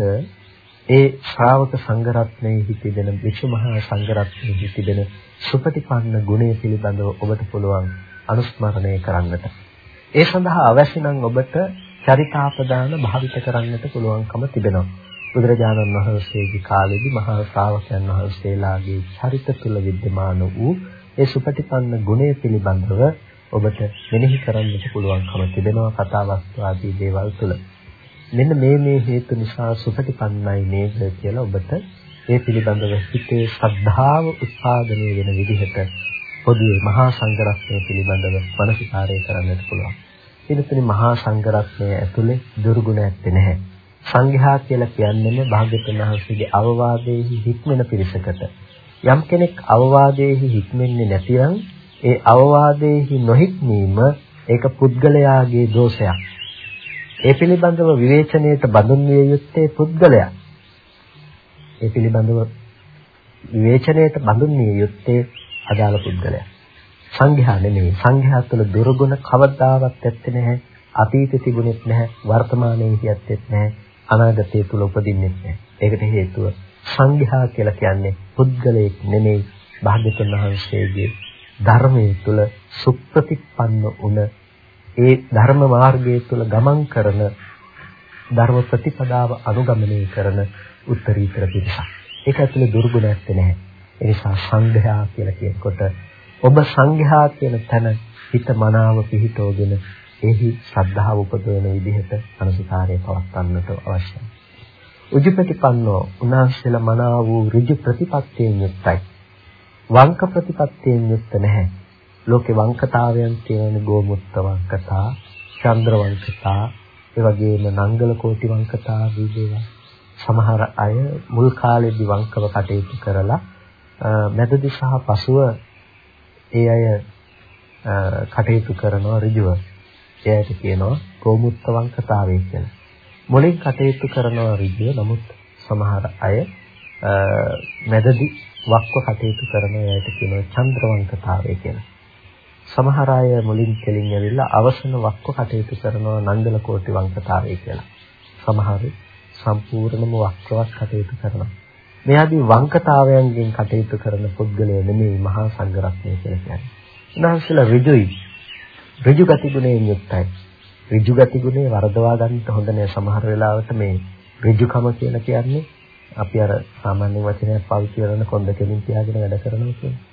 ඒ ශ්‍රාවක සංඝරත්නයේ හිතිබෙන වික්ෂු මහා සංඝරත්නයේ හිතිබෙන සුපටිපන්න ගුණය පිළිබඳව ඔබට පුළුවන් අනුස්මරණය කරන්නට. ඒ සඳහා අවශ්‍ය නම් ඔබට චරිතාපදාන භාවිත කරන්නට පුළුවන්කම තිබෙනවා. බුදුරජාණන් වහන්සේගේ කාලෙදී මහා ශ්‍රාවකයන් වහන්සේලාගේ චරිත තුල विद्यमान වූ ඒ සුපටිපන්න ගුණය පිළිබඳව ඔබට මෙනෙහි කරන්නට පුළුවන්කම තිබෙනවා කතාවස්තු ආදී දේවල් තුළ. මෙන්න මේ මේ හේතු නිසා සුපටිපන්නයි නේද කියලා ඔබට ඒ පිළිබඳව හිතේ ශ්‍රද්ධාව උත්පාදනය වෙන විදිහට පොදුවේ මහා සංඝරත්නය පිළිබඳව මනසිකාරය කරන්නට පුළුවන්. ඊටතනි මහා සංඝරත්නය ඇතුලේ දුර්ගුණ ඇත්තේ නැහැ. සංඝයා කියලා කියන්නේ භාග්‍යවතුන් වහන්සේගේ අවවාදයේ හික්මෙන පිරිසකට. යම් කෙනෙක් අවවාදයේ හික්මෙන්නේ නැතිනම් ඒ අවවාදයේ නොහික්මීම ඒක පුද්ගලයාගේ දෝෂයක්. ඒ පිළිබඳව විවේචනයේට බඳුන් විය යුත්තේ පුද්ගලයා. ඒ පිළිබඳව විවේචනයේට බඳුන් විය යුත්තේ අදාළ පුද්ගලයා. සංඝයා නෙමෙයි. සංඝයා තුළ දුර්ගුණ කවදාවත් ඇත්තේ නැහැ. අතීතේ තිබුණෙත් නැහැ. වර්තමානයේ හියත්තේත් නැහැ. අනාගතයේ තුල උපදින්නෙත් නැහැ. ඒකට හේතුව සංඝයා කියලා කියන්නේ පුද්ගලයෙක් නෙමෙයි. භාග්‍යතුන් වහන්සේගේ ධර්මයේ තුල සුප්‍රතිපන්න වුණ ඒ ධර්ම මාර්ගයේ තුල ගමන් කරන ධර්ම ප්‍රතිපදාව අනුගමනය කරන උත්තරීතර පිරිසක්. ඒක ඇතුලේ දුර්ගුණ නැත්තේ නැහැ. ඒ නිසා සංඝයා කියලා කියනකොට ඔබ සංඝයා කියන තැන හිත මනාව පිහිටවගෙන එහි ශ්‍රද්ධාව උපදවන විදිහට අනුසකාරය පවත්වන්නට අවශ්‍යයි. උජුපටිපන්නෝ උනාසල මනාව වූ ඍජු ප්‍රතිපත්තියෙන් යුක්තයි. වංක ප්‍රතිපත්තියෙන් යුක්ත නැහැ. ලෝකේ වංකතාවයන් කියන ගෝමුත්ත වංකතා, චන්ද්‍ර වංකතා, ඒ වගේම නංගල කෝටි වංකතා ආදී දේවල්. සමහර අය මුල් කාලේදී වංකව කටයුතු කරලා මැදදී සහ පසුව ඒ අය කටයුතු කරනවා ඍජුව. එයාට කියනවා ගෝමුත්ත වංකතාවය කියලා. මුලින් කටයුතු කරනවා ඍජුව නමුත් සමහර අය මැදදී වක්ව කටයුතු කරන එයාට කියනවා චන්ද්‍රවංකතාවය කියලා. සමහර අය මුලින් කෙලින් ඇවිල්ලා අවසන වක්ව කටයුතු කරනවා නන්දල කෝටි වංකතාවය කියලා. සමහර සම්පූර්ණම වක්‍රවත් කටයුතු කරනවා. මේ ආදී වංකතාවයන්ගෙන් කටයුතු කරන පුද්ගලය නෙමෙයි මහා සංඝරත්නය කියලා කියන්නේ. උන්වහන්සේලා ඍජුයි. ඍජු ගති ගුණයෙන් යුක්තයි. ඍජු ගති ගුණේ වරදවා ගන්නට හොඳ නෑ සමහර වෙලාවට මේ ඍජුකම කියලා කියන්නේ අපි අර සාමාන්‍ය වචනයක් පාවිච්චි කරන කොන්ද කෙලින් තියාගෙන වැඩ කරනවා කියන්නේ.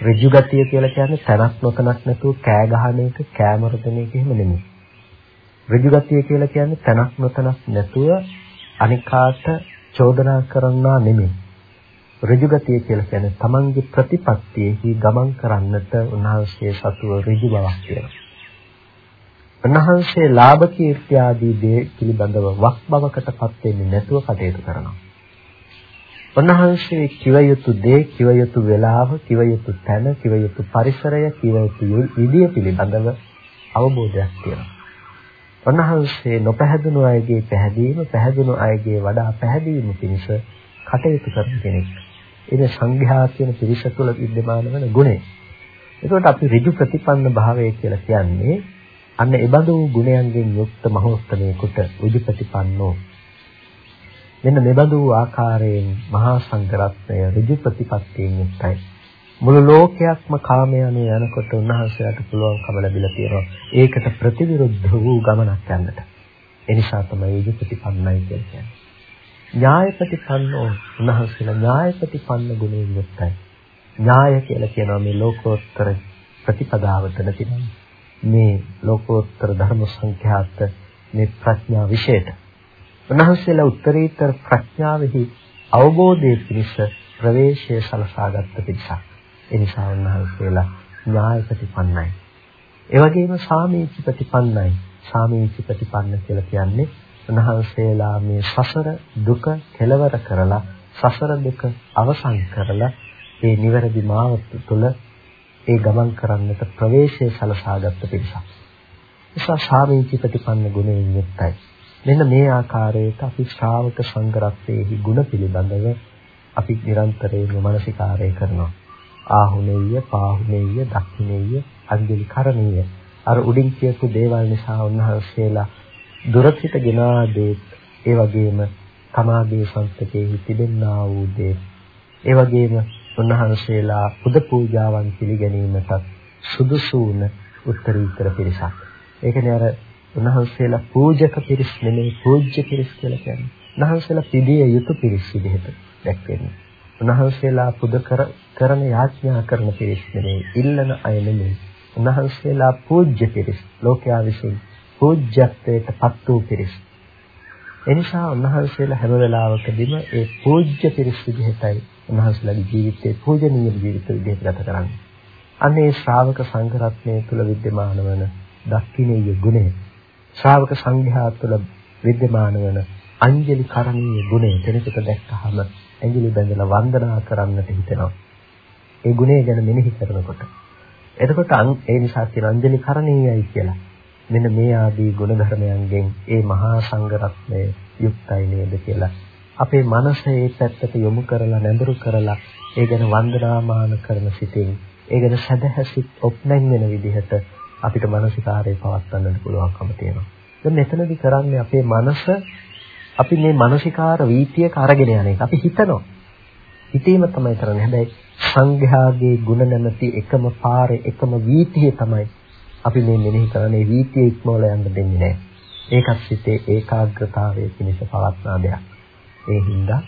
ඍජු ගතිය කියලා කියන්නේ තනක් නොතනක් නැතුව කෑ ගහන එක කෑමරදන එක එහෙම නෙමෙයි. ඍජු ගතිය කියලා කියන්නේ තනක් නොතනක් නැතුව අනිකාට චෝදනා කරන්නා නෙමෙයි. ඍජු ගතිය කියලා කියන්නේ තමන්ගේ ප්‍රතිපත්තියෙහි ගමන් කරන්නට උන්වහන්සේ සතුව ඍජු බවක් තියෙනවා. උන්වහන්සේ ලාභ කීර්ති ආදී දේ පිළිබඳව වක් බවකටපත් වෙන්නේ නැතුව කටයුතු කරනවා. උන්වහන්සේ කිව යුතු දේ කිව යුතු වේලාව කිව යුතු තැන කිව යුතු පරිසරය කිව යුතු විදිය පිළිබඳව අවබෝධයක් තියෙනවා. උන්වහන්සේ නොපැහැදුණු අයගේ පැහැදීම පැහැදුණු අයගේ වඩා පැහැදීම පිණිස කටයුතු කරන කෙනෙක්. ඒ සංඝයා කියන පිරිස තුළ विद्यमान වෙන ගුණය. ඒකට අපි ඍජු ප්‍රතිපන්න භාවය කියලා කියන්නේ අන්න ඒබඳු ගුණයන්ගෙන් යුක්ත මහෝත්තමයෙකුට ඍජු ප්‍රතිපන්නෝ මෙන්න මෙබඳු ආකාරයෙන් මහා සංඝරත්නය ඍජු ප්‍රතිපත්තියෙන් යුක්තයි. මුළු ලෝකයක්ම කාමය අනුව යනකොට උන්වහන්සේට පුළුවන්කම ලැබිලා තියෙනවා. ඒකට ප්‍රතිවිරුද්ධ වූ ගමනක් යන්නට. ඒ නිසා තමයි ඍජු ප්‍රතිපන්නයි කියන්නේ. ඥාය ප්‍රතිපන්නෝ උන්වහන්සේලා ඥාය ප්‍රතිපන්න ගුණයෙන් යුක්තයි. ඥාය කියලා කියනවා මේ ලෝකෝත්තර ප්‍රතිපදාවට නැතිනම් මේ ලෝකෝත්තර ධර්ම සංඛ්‍යාත මේ ප්‍රඥා විශේෂය උන්වහන්සේලා උත්තරීතර ප්‍රඥාවෙහි අවබෝධයේ පිණිස ප්‍රවේශය සලසාගත් පිටසක්. ඒ නිසා උන්වහන්සේලා ඥාය ප්‍රතිපන්නයි. ඒ වගේම සාමීච ප්‍රතිපන්නයි. සාමීච ප්‍රතිපන්න කියලා කියන්නේ උන්වහන්සේලා මේ සසර දුක කෙලවර කරලා සසර දුක අවසන් කරලා ඒ නිවැරදි මාවත තුළ ඒ ගමන් කරන්නට ප්‍රවේශය සලසාගත් පිටසක්. නිසා සාමීච ප්‍රතිපන්න ගුණයෙන් යුක්තයි. මෙන්න මේ ආකාරයට අපි ශ්‍රාවක සංඝරත්නයේහි ගුණ පිළිබඳව අපි නිරන්තරයෙන්ම මානසිකාරය කරනවා. ආහුනේය, පාහුනේය, දක්ඛිනේය, අංජලි කරණීය. අර උඩින් කියපු දේවල් නිසා උන්වහන්සේලා දුරසිත ගෙනා දේ ඒ වගේම තමාගේ සංස්කෘතියේ තිබෙනා වූ දේ ඒ වගේම උන්වහන්සේලා පුද පූජාවන් පිළිගැනීමට සුදුසු වුණ උත්තරීතර පිරිසක්. ඒකනේ අර උන්වහන්සේලා පූජක පිරිස් නෙමෙයි පූජ්‍ය පිරිස් කියලා කියන්නේ. උන්වහන්සේලා පිළිය යුතු පිරිස් විදිහට දැක්වෙන්නේ. උන්වහන්සේලා පුද කර කරන යාඥා කරන පිරිස් නෙමෙයි. ඉල්ලන අය නෙමෙයි. උන්වහන්සේලා පූජ්‍ය පිරිස්. ලෝකයා විසින් පූජ්‍යත්වයට පත් වූ පිරිස්. එනිසා උන්වහන්සේලා හැම වෙලාවකදීම ඒ පූජ්‍ය පිරිස් විදිහටයි උන්වහන්සේලාගේ ජීවිතේ පූජනීය ජීවිත විදිහට ගත කරන්නේ. අනේ ශ්‍රාවක සංඝ රත්නයේ තුල विद्यमान වන දක්ඛිනීය ගුණය ශ්‍රාවක සංඝයා තුළ विद्यमान වන අංජලි කරණීය ගුණය කෙනෙකුට දැක්කහම ඇඟිලි බැඳලා වන්දනා කරන්නට හිතෙනවා. ඒ ගුණය ගැන මෙනෙහි කරනකොට. එතකොට ඒ නිසා කියන අංජලි කරණීයයි කියලා. මෙන්න මේ ආදී ගුණ ධර්මයන්ගෙන් ඒ මහා සංඝරත්නය යුක්තයි නේද කියලා අපේ මනස ඒ පැත්තට යොමු කරලා නැඹුරු කරලා ඒ ගැන වන්දනාමාන කරන සිටින් ඒ ගැන සදහැසිත ඔප්නැන් වෙන විදිහට අපිට මානසිකාරය පවත්වන්නට පුළුවන්කම තියෙනවා. දැන් මෙතනදී කරන්නේ අපේ මනස අපි මේ මානසිකාර වීතියක අරගෙන යන එක. අපි හිතනවා. හිතීම තමයි කරන්නේ. හැබැයි සංඝයාගේ ಗುಣ නැමැති එකම පාරේ එකම වීතිය තමයි අපි මේ මෙනෙහි කරන්නේ වීතිය ඉක්මවල යන්න දෙන්නේ නැහැ. ඒකත් සිතේ ඒකාග්‍රතාවයේ පිණිස පවත්නා දෙයක්. ඒ හින්දා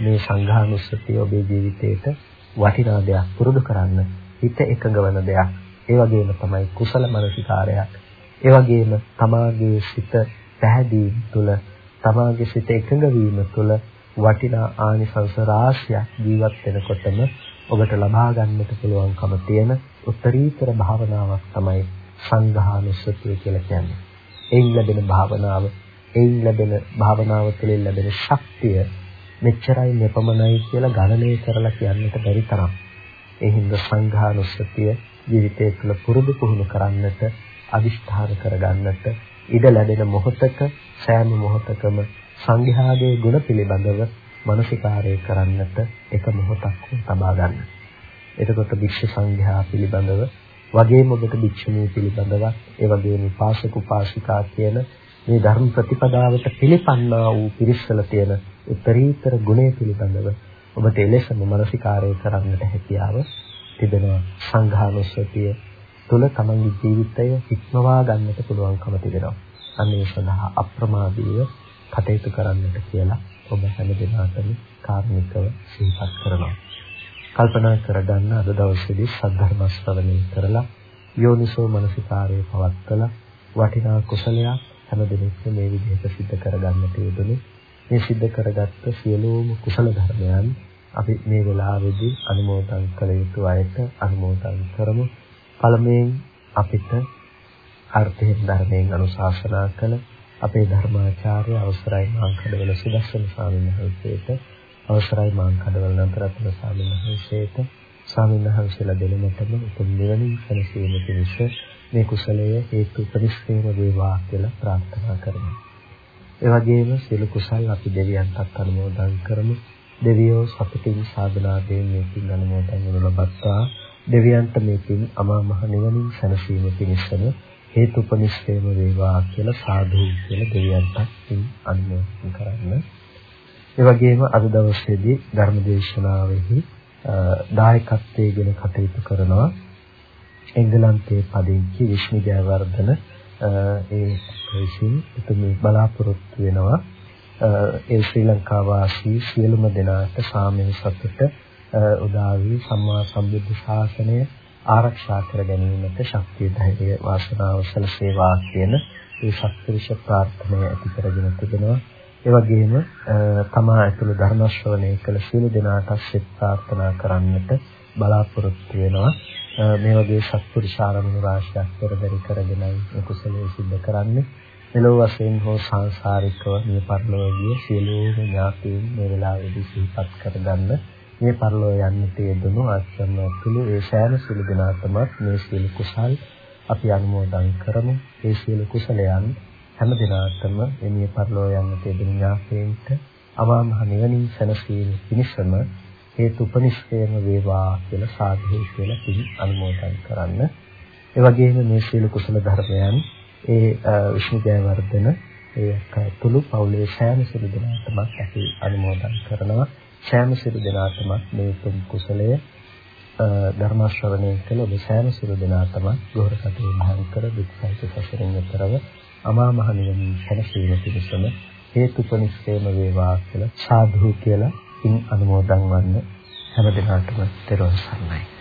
මේ සංඝානුස්සතිය ඔබේ ජීවිතේට වටිනා දෙයක් පුරුදු කරන්න හිත එකඟ වෙන දෙයක්. ඒ වගේම තමයි කුසල මනසිකාරයක්. ඒ වගේම තමාගේ සිත පැහැදීම තුළ තමාගේ සිත එකඟ වීම තුළ වටිනා ආනිසංස රාශියක් ජීවත් වෙනකොටම ඔබට ලබා ගන්නට පුළුවන්කම තියෙන උත්තරීතර භාවනාවක් තමයි සංඝානුස්සතිය කියලා කියන්නේ. එයින් ලැබෙන භාවනාව, එයින් ලැබෙන භාවනාව තුළින් ලැබෙන ශක්තිය මෙච්චරයි මෙපමණයි කියලා ගණනය කරලා කියන්නට බැරි තරම්. ඒ හින්දා සංඝානුස්සතිය ජීවිතය තුළ පුරුදු පුහුණු කරන්නට අදිෂ්ඨාන කරගන්නට ඉඩ ලැබෙන මොහොතක සෑම මොහොතකම සංඝයාගේ ගුණ පිළිබඳව මනසිකාරය කරන්නට එක මොහොතක් තබා ගන්න. එතකොට භික්ෂු සංඝයා පිළිබඳව වගේම ඔබට භික්ෂුණී පිළිබඳව ඒ වගේම පාසක උපාසිකා කියන මේ ධර්ම ප්‍රතිපදාවට පිළිපන්නා වූ පිරිස්වල තියෙන උත්තරීතර ගුණය පිළිබඳව ඔබට එලෙසම මනසිකාරය කරන්නට හැකියාව තිබෙනවා සංඝානුස්සතිය තුළ තමන්ගේ ජීවිතය ඉක්මවා ගන්නට පුළුවන්කම තිබෙනවා. අන්න ඒ සඳහා අප්‍රමාදීව කටයුතු කරන්නට කියලා ඔබ හැම දිනකටම කාර්මිකව සිහිපත් කරනවා. කල්පනා කරගන්න අද දවසේදී සද්ධර්ම ශ්‍රවණය කරලා යෝනිසෝ මනසිකාරයේ පවත්තලා වටිනා කුසලයක් හැම දිනෙකම මේ විදිහට සිද්ධ කරගන්නට යෙදුනේ. මේ සිද්ධ කරගත්ත සියලුම කුසල ධර්මයන් අපි මේ වෙලාවේදී අනුමෝදන් කළ යුතු අයට අනුමෝදන් කරමු. පළමුවෙන් අපිට අර්ථයෙන් ධර්මයෙන් අනුශාසනා කළ අපේ ධර්මාචාර්ය අවසරයි මාංකඩවල සුදස්සන ස්වාමීන් වහන්සේට අවසරයි මාංකඩවල නතරත්න ස්වාමීන් වහන්සේට ස්වාමීන් වහන්සේලා දෙලමතම උතුම් නිවනින් සැනසීම පිණිස මේ කුසලය හේතු ප්‍රතිස්ථේම වේවා කියලා ප්‍රාර්ථනා කරමු. ඒ වගේම සියලු කුසල් අපි දෙවියන්ටත් අනුමෝදන් කරමු. දෙවියෝ සතුටින් සාධනාවෙන් මේකින් අනුමෝදන් වනු ලබත්තා දෙවියන්ට මේකින් අමා මහ නිවනින් සැනසීම පිණිසම හේතුපනිෂ්ඨේම වේවා කියලා සාදු කියලා දෙවියන්ට අනුමෝදන් කරන්න. ඒ වගේම අද දවසේදී ධර්මදේශනාවෙහි දායකත්වයෙන් කටයුතු කරනවා එංගලන්තයේ පදිංචි විශ්ණු ජයවර්ධන ඒ විසින් එතුමි බලාපොරොත්තු වෙනවා ඒ ශ්‍රී ලංකා වාසී සියලුම දෙනාට සාමයේ සතුට උදා වී සම්මා සම්බුද්ධ ශාසනය ආරක්ෂා කර ගැනීමට ශක්තිය ධෛර්යය වාසනාව සැලසේවා කියන ඒ සත්පුරුෂ ප්‍රාර්ථනාව ඇති කරගෙන තිබෙනවා. ඒ වගේම තමා ඇතුළු ධර්ම ශ්‍රවණය කළ සියලු දෙනාට සෙත් ප්‍රාර්ථනා කරන්නට බලාපොරොත්තු වෙනවා. මේ වගේ සත්පුරුෂ ආරමුණු රාශියක් පෙරදරි කරගෙනයි කුසලයේ සිද්ධ කරන්නේ. මෙලොව වශයෙන් හෝ සංසාරිකව මේ පරිලෝකීය සියලුම ඥාතීන් මේ වෙලාවේදී සිහිපත් කරගන්න මේ පරිලෝක යන්නට යෙදුණු ආශ්‍රම තුළු ඒ සෑම සිළු දිනාතම මේ සියලු කුසල් අපි අනුමෝදන් කරමු ඒ සියලු කුසලයන් හැම දිනාටම මේ පරිලෝක යන්නට යෙදුණු ඥාතීන්ට අමා මහ නිවනින් සැනසීම පිණිසම හේතු උපනිෂ්ඨේම වේවා කියලා සාධු කියලා පිළි අනුමෝදන් කරන්න. ඒ වගේම මේ සියලු කුසල ධර්මයන් ඒ විශ්ණු ජයවර්ධන ඒ තුළු පවුලේ සෑම සිළු දෙනාටම අපි අනුමෝදන් කරනවා. සෑම සිළු දෙනාටම මේ තුන් කුසලය ධර්ම ශ්‍රවණය කළ ඔබ සෑම සිළු දෙනාටම ගෝර කටේ භාවිකර දුක්ඛයිත සසරින් එතරව අමා මහ නිවන සැනසීම පිණිසම හේතුපනිස්සේම වේවා කියලා සාධු කියලා ඉන් අනුමෝදන් වන්න හැම දිනකටම තෙරුවන් සරණයි.